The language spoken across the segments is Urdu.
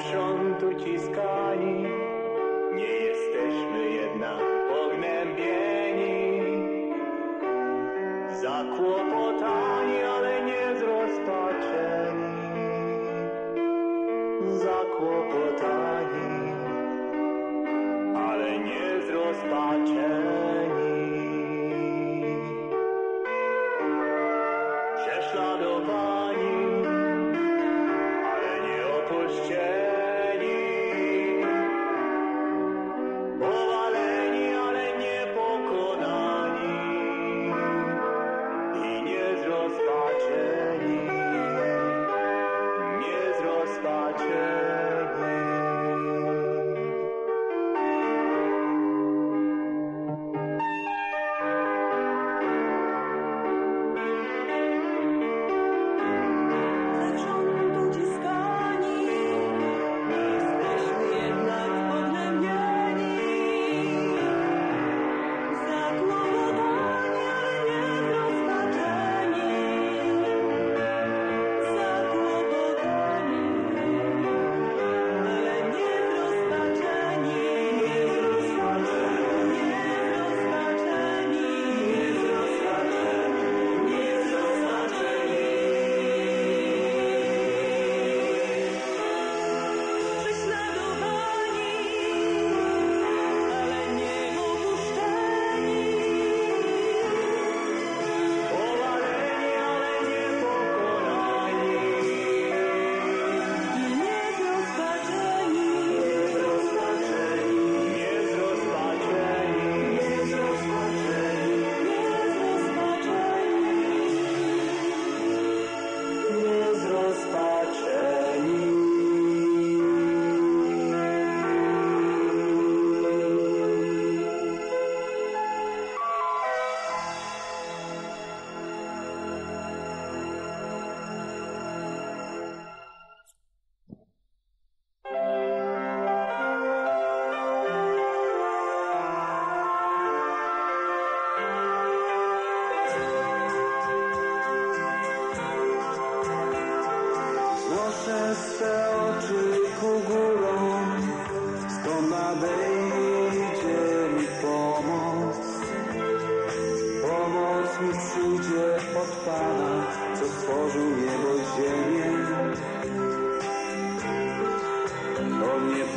زو پوتانی آخو پھائی آپ نمسکار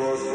اور